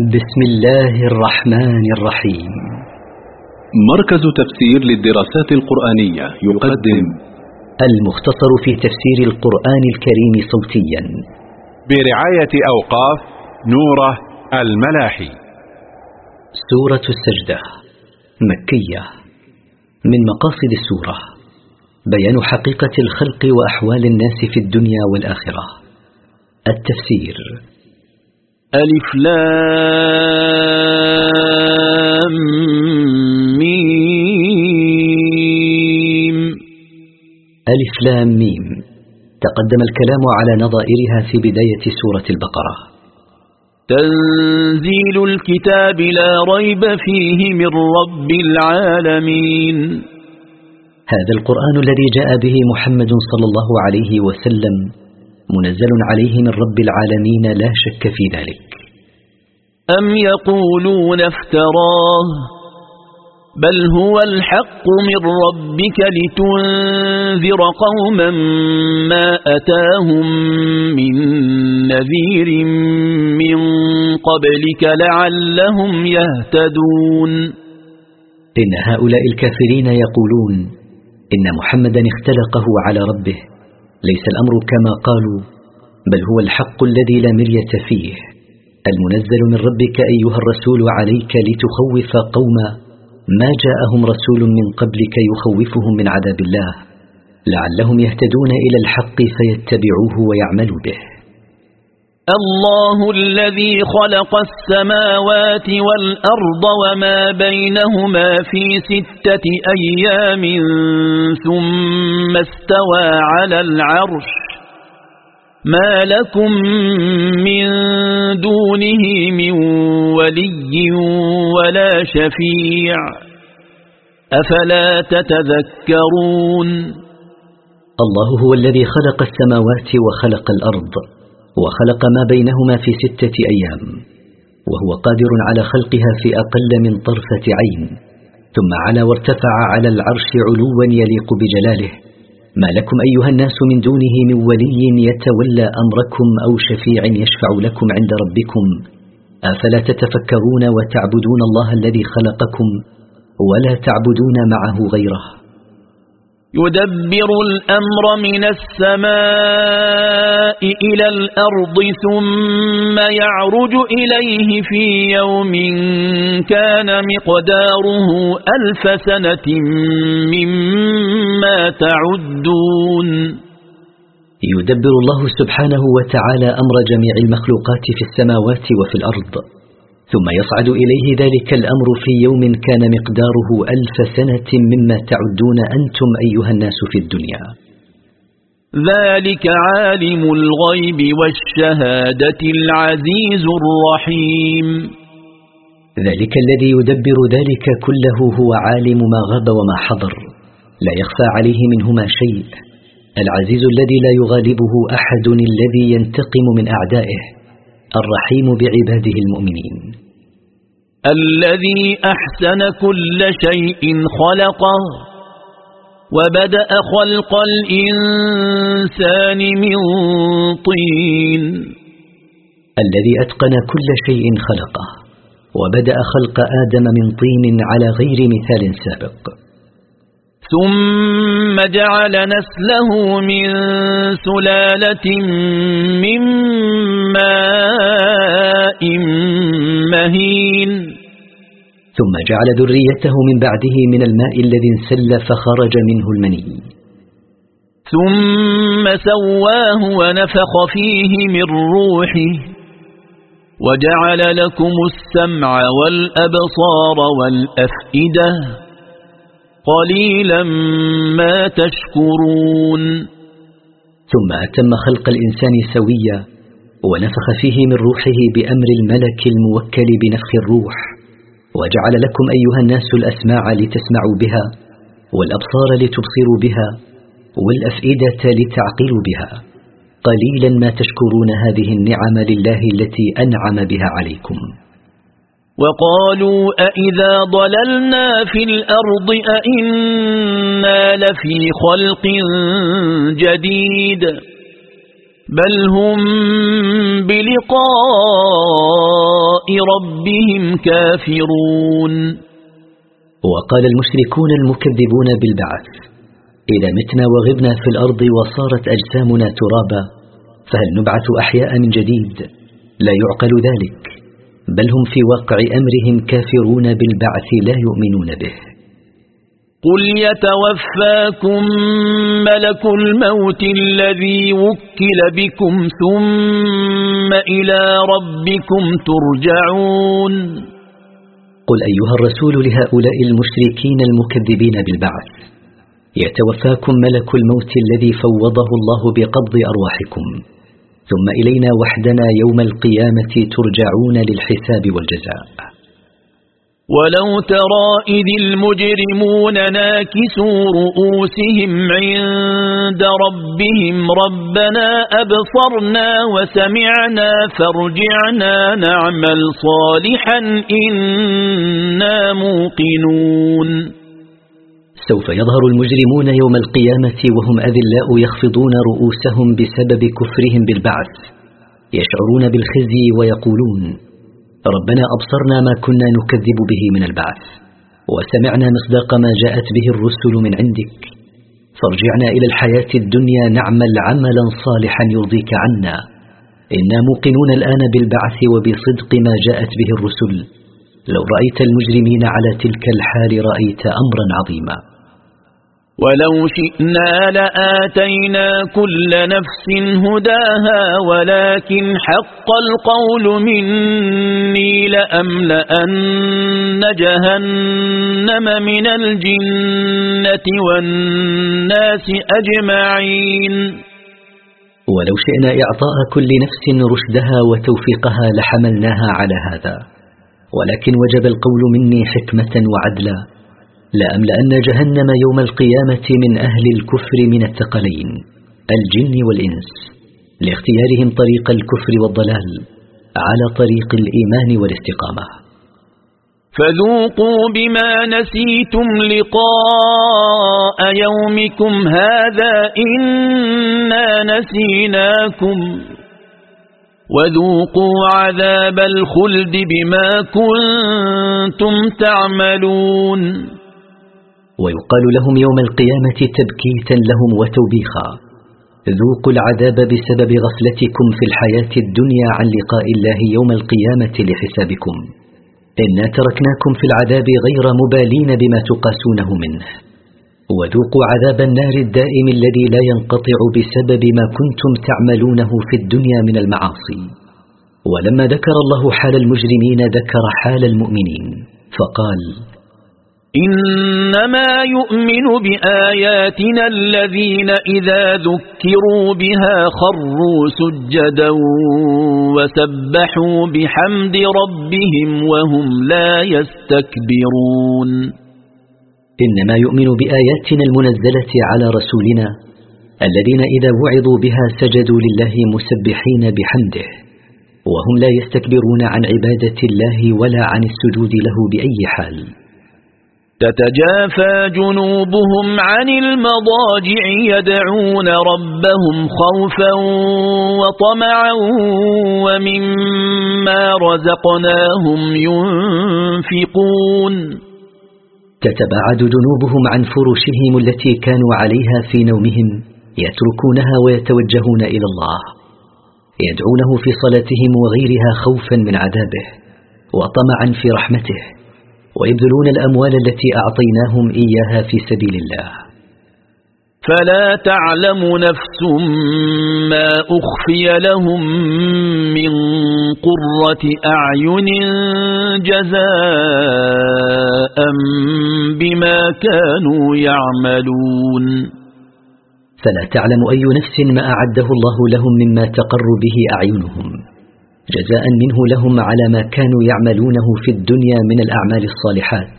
بسم الله الرحمن الرحيم. مركز تفسير للدراسات القرآنية يقدم المختصر في تفسير القرآن الكريم صوتيا. برعاية أوقاف نورة الملاحي. سورة السجدة مكية. من مقاصد السورة بيان حقيقة الخلق وأحوال الناس في الدنيا والآخرة. التفسير ألف لام ميم. ألف لام ميم. تقدم الكلام على نظائرها في بداية سورة البقرة. تنزيل الكتاب لا ريب فيه من رب العالمين. هذا القرآن الذي جاء به محمد صلى الله عليه وسلم منزل عليه من رب العالمين لا شك في ذلك. أم يقولون افتراه بل هو الحق من ربك لتنذر قوما ما أتاهم من نذير من قبلك لعلهم يهتدون. إن هؤلاء الكافرين يقولون إن محمدا اختلقه على ربه. ليس الأمر كما قالوا بل هو الحق الذي لا مرية فيه. المنزل من ربك أيها الرسول عليك لتخوف قوما ما جاءهم رسول من قبلك يخوفهم من عذاب الله. لعلهم يهتدون إلى الحق فيتبعوه ويعملوا به. الله الذي خلق السماوات والأرض وما بينهما في ستة أيام ثم استوى على العرش. ما لكم من دونه من ولي ولا شفيع. أفلا تتذكرون؟ الله هو الذي خلق السماوات وخلق الأرض. وخلق ما بينهما في ستة أيام وهو قادر على خلقها في أقل من طرفة عين ثم على وارتفع على العرش علوا يليق بجلاله. ما لكم أيها الناس من دونه من ولي يتولى أمركم أو شفيع يشفع لكم عند ربكم أفلا تتفكرون وتعبدون الله الذي خلقكم ولا تعبدون معه غيره. يدبر الأمر من السماء إلى الأرض ثم يعرج إليه في يوم كان مقداره ألف سنة مما تعدون. يدبر الله سبحانه وتعالى أمر جميع المخلوقات في السماوات وفي الأرض. ثم يصعد إليه ذلك الأمر في يوم كان مقداره ألف سنة مما تعدون أنتم أيها الناس في الدنيا. ذلك عالم الغيب والشهادة العزيز الرحيم. ذلك الذي يدبر ذلك كله هو عالم ما غاب وما حضر. لا يخفى عليه منهما شيء. العزيز الذي لا يغالبه أحد الذي ينتقم من أعدائه. الرحيم بعباده المؤمنين. الذي أحسن كل شيء خلقه وبدأ خلق الإنسان من طين. الذي أتقن كل شيء خلقه وبدأ خلق آدم من طين على غير مثال سابق. ثم جعل نسله من سلالة من ماء مهين. ثم جعل ذريته من بعده من الماء الذي انسل فخرج منه المني. ثم سواه ونفخ فيه من روحه. وجعل لكم السمع والأبصار والأفئدة. قليلا ما تشكرون. ثم أتم خلق الإنسان سويا ونفخ فيه من روحه بأمر الملك الموكل بنفخ الروح وجعل لكم أيها الناس الأسماع لتسمعوا بها والأبصار لتبصروا بها والأفئدة لتعقلوا بها. قليلا ما تشكرون هذه النعم لله التي أنعم بها عليكم. وقالوا أئذا ضللنا في الأرض أئنا لفي خلق جديد بل هم بلقاء ربهم كافرون وقال المشركون المكذبون بالبعث إذا متنا وغبنا في الأرض وصارت أجسامنا ترابا فهل نبعث أحياء من جديد؟ لا يعقل ذلك. بل هم في واقع أمرهم كافرون بالبعث لا يؤمنون به. قل يتوفاكم ملك الموت الذي وكل بكم ثم إلى ربكم ترجعون. قل أيها الرسول لهؤلاء المشركين المكذبين بالبعث. يتوفاكم ملك الموت الذي فوضه الله بقبض أرواحكم. ثم إلينا وحدنا يوم القيامة ترجعون للحساب والجزاء. ولو ترى إذ المجرمون ناكسوا رؤوسهم عند ربهم ربنا أبصرنا وسمعنا فارجعنا نعمل صالحا إنا موقنون. سوف يظهر المجرمون يوم القيامة وهم أذلاء يخفضون رؤوسهم بسبب كفرهم بالبعث يشعرون بالخزي ويقولون ربنا أبصرنا ما كنا نكذب به من البعث وسمعنا مصداق ما جاءت به الرسل من عندك. فارجعنا إلى الحياة الدنيا نعمل عملا صالحا يرضيك عنا. إنا موقنون الآن بالبعث وبصدق ما جاءت به الرسل. لو رأيت المجرمين على تلك الحال رأيت أمرا عظيما. ولو شئنا لآتينا كل نفس هداها ولكن حق القول مني لأملأن جهنم من الجنة والناس أجمعين. ولو شئنا إعطاء كل نفس رشدها وتوفيقها لحملناها على هذا ولكن وجب القول مني حكمة وعدلا. لأملأن جهنم يوم القيامة من أهل الكفر من الثقلين الجن والإنس لاختيارهم طريق الكفر والضلال على طريق الإيمان والاستقامة. فذوقوا بما نسيتم لقاء يومكم هذا إنا نسيناكم. وذوقوا عذاب الخلد بما كنتم تعملون. ويقال لهم يوم القيامة تبكيتا لهم وتوبيخا. ذوقوا العذاب بسبب غفلتكم في الحياة الدنيا عن لقاء الله يوم القيامة لحسابكم. إنا تركناكم في العذاب غير مبالين بما تقاسونه منه. وذوقوا عذاب النار الدائم الذي لا ينقطع بسبب ما كنتم تعملونه في الدنيا من المعاصي. ولما ذكر الله حال المجرمين ذكر حال المؤمنين فقال إنما يؤمن بآياتنا الذين إذا ذكروا بها خروا سجدا وسبحوا بحمد ربهم وهم لا يستكبرون إنما يؤمن بآياتنا المنزلة على رسولنا الذين إذا وعظوا بها سجدوا لله مسبحين بحمده وهم لا يستكبرون عن عبادة الله ولا عن السجود له بأي حال. تتجافى جنوبهم عن المضاجع يدعون ربهم خوفا وطمعا ومما رزقناهم ينفقون. تتباعد جنوبهم عن فرشهم التي كانوا عليها في نومهم يتركونها ويتوجهون إلى الله. يدعونه في صلاتهم وغيرها خوفا من عذابه وطمعا في رحمته. ويبذلون الأموال التي أعطيناهم إياها في سبيل الله. فلا تعلم نفس ما أخفي لهم من قرة أعين جزاء بما كانوا يعملون. فلا تعلم أي نفس ما أعده الله لهم مما تقر به أعينهم. جزاء منه لهم على ما كانوا يعملونه في الدنيا من الأعمال الصالحات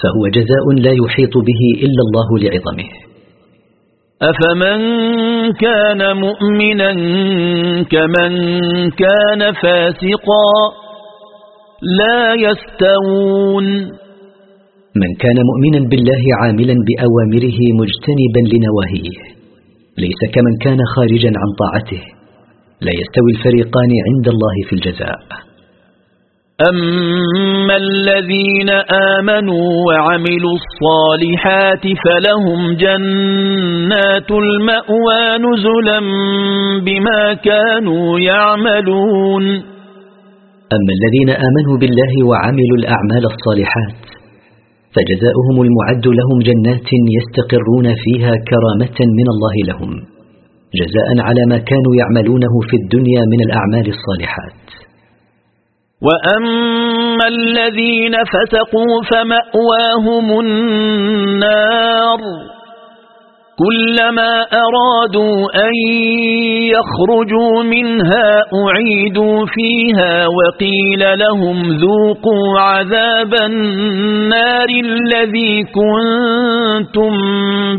فهو جزاء لا يحيط به إلا الله لعظمه. أفمن كان مؤمنا كمن كان فاسقا لا يستوون. من كان مؤمنا بالله عاملا بأوامره مجتنبا لنواهيه ليس كمن كان خارجا عن طاعته. لا يستوي الفريقان عند الله في الجزاء. أما الذين آمنوا وعملوا الصالحات فلهم جنات المأوى نزلا بما كانوا يعملون. أما الذين آمنوا بالله وعملوا الأعمال الصالحات فجزاؤهم المعد لهم جنات يستقرون فيها كرامة من الله لهم. جزاء على ما كانوا يعملونه في الدنيا من الأعمال الصالحات. وأما الذين فسقوا فمأواهم النار كلما أرادوا أن يخرجوا منها أعيدوا فيها وقيل لهم ذوقوا عذاب النار الذي كنتم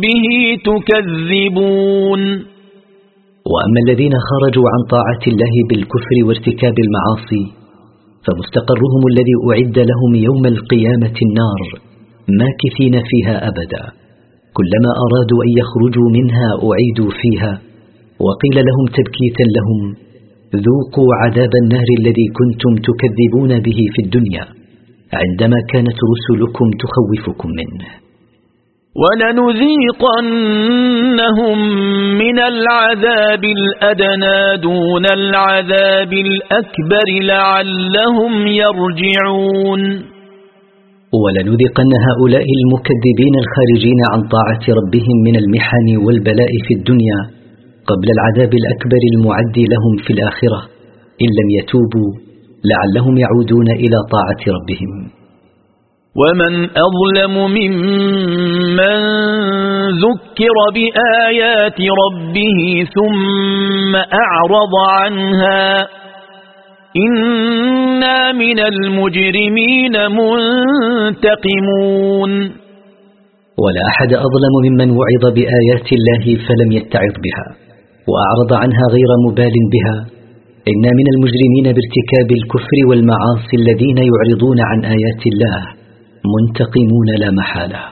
به تكذبون. وأما الذين خرجوا عن طاعة الله بالكفر وارتكاب المعاصي فمستقرهم الذي أعد لهم يوم القيامة النار ماكثين فيها أبدا. كلما أرادوا أن يخرجوا منها أعيدوا فيها. وقيل لهم تبكيتا لهم ذوقوا عذاب النار الذي كنتم تكذبون به في الدنيا عندما كانت رسلكم تخوفكم منه. ولنذيقنهم من العذاب الأدنى دون العذاب الأكبر لعلهم يرجعون. ولنذيقن هؤلاء المكذبين الخارجين عن طاعة ربهم من المحن والبلاء في الدنيا قبل العذاب الأكبر المعد لهم في الآخرة. إن لم يتوبوا لعلهم يعودون إلى طاعة ربهم. ومن أظلم ممن ذكر بآيات ربه ثم أعرض عنها إنا من المجرمين منتقمون ولا أحد أظلم ممن وعظ بآيات الله فلم يتعظ بها وأعرض عنها غير مبال بها إنا من المجرمين بارتكاب الكفر والمعاصي الذين يعرضون عن آيات الله منتقمون لا محالة.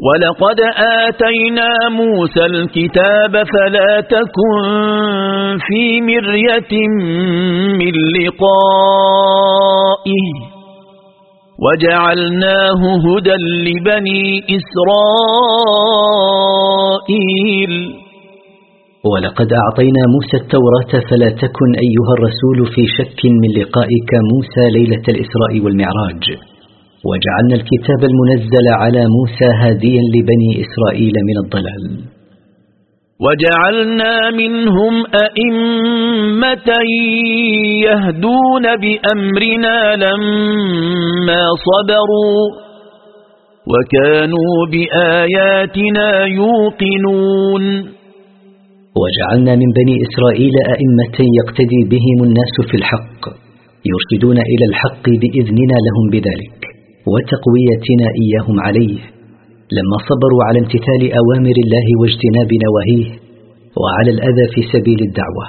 ولقد آتينا موسى الكتاب فلا تكن في مرية من لقائه. وجعلناه هدى لبني إسرائيل. ولقد أعطينا موسى التوراة فلا تكن أيها الرسول في شك من لقائك موسى ليلة الإسراء والمعراج. وجعلنا الكتاب المنزل على موسى هاديا لبني إسرائيل من الضلال. وجعلنا منهم أئمة يهدون بأمرنا لما صبروا وكانوا بآياتنا يوقنون. وجعلنا من بني إسرائيل أئمة يقتدي بهم الناس في الحق يرشدون إلى الحق بإذننا لهم بذلك. وتقويتنا إياهم عليه لما صبروا على امتثال أوامر الله واجتناب نواهيه وعلى الأذى في سبيل الدعوة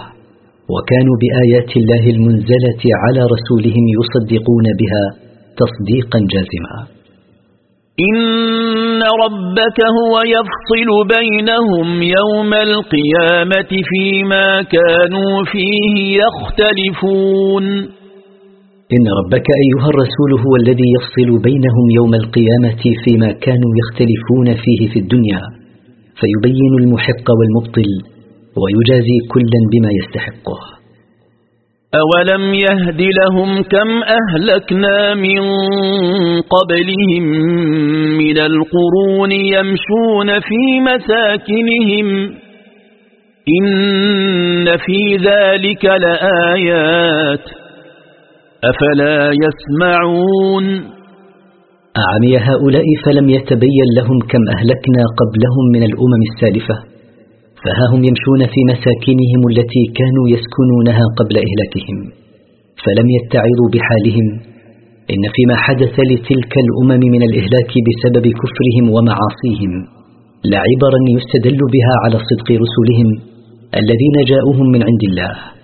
وكانوا بآيات الله المنزلة على رسولهم يصدقون بها تصديقا جازما. إن ربك هو يفصل بينهم يوم القيامة فيما كانوا فيه يختلفون. إن ربك أيها الرسول هو الذي يفصل بينهم يوم القيامة فيما كانوا يختلفون فيه في الدنيا فيبين المحق والمبطل ويجازي كلا بما يستحقه. أولم يهد لهم كم أهلكنا من قبلهم من القرون يمشون في مساكنهم إن في ذلك لآيات. أفلا يسمعون؟ أعمي هؤلاء فلم يتبين لهم كم أهلكنا قبلهم من الأمم السالفة فها هم يمشون في مساكنهم التي كانوا يسكنونها قبل إهلاكهم فلم يتعظوا بحالهم إن فيما حدث لتلك الأمم من الإهلاك بسبب كفرهم ومعاصيهم لعبرا يستدل بها على صدق رسلهم الذين جاءوهم من عند الله.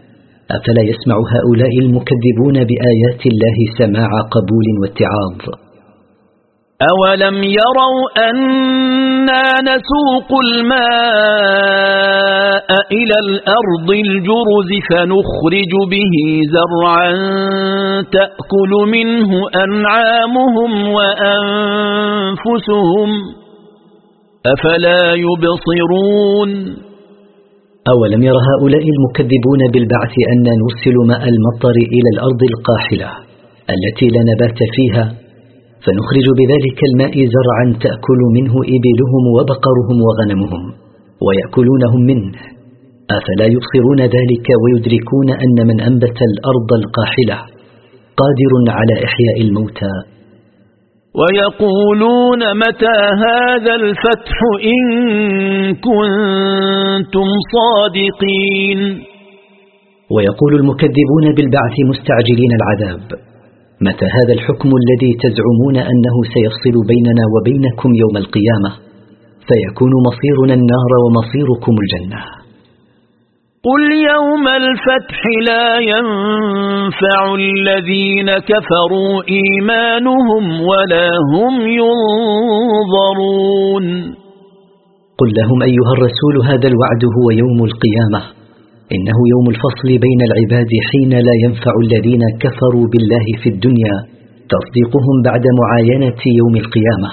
أفلا يسمع هؤلاء المكذبون بآيات الله سماع قبول واتعاظ؟ أولم يروا أنا نسوق الماء إلى الأرض الجرز فنخرج به زرعا تأكل منه أنعامهم وأنفسهم أفلا يبصرون؟ أولم ير هؤلاء المكذبون بالبعث أن نرسل ماء المطر إلى الأرض القاحلة التي لا نبات فيها فنخرج بذلك الماء زرعا تأكل منه إبلهم وبقرهم وغنمهم ويأكلونهم منه. أفلا يبصرون ذلك ويدركون أن من أنبت الأرض القاحلة قادر على إحياء الموتى؟ ويقولون متى هذا الفتح إن كنتم صادقين. ويقول المكذبون بالبعث مستعجلين العذاب. متى هذا الحكم الذي تزعمون أنه سيفصل بيننا وبينكم يوم القيامة؟ فيكون مصيرنا النار ومصيركم الجنة. قل يوم الفتح لا ينفع الذين كفروا إيمانهم ولا هم ينظرون قل لهم أيها الرسول هذا الوعد هو يوم القيامة إنه يوم الفصل بين العباد حين لا ينفع الذين كفروا بالله في الدنيا تصديقهم بعد معاينة يوم القيامة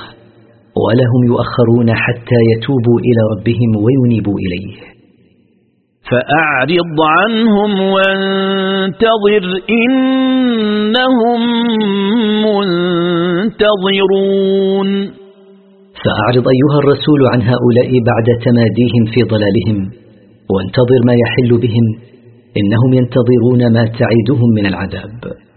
ولا هم يؤخرون حتى يتوبوا إلى ربهم وينيبوا إليه فأعرض عنهم وانتظر إنهم منتظرون. فأعرض أيها الرسول عن هؤلاء بعد تماديهم في ضلالهم وانتظر ما يحل بهم إنهم ينتظرون ما تعيدهم من العذاب.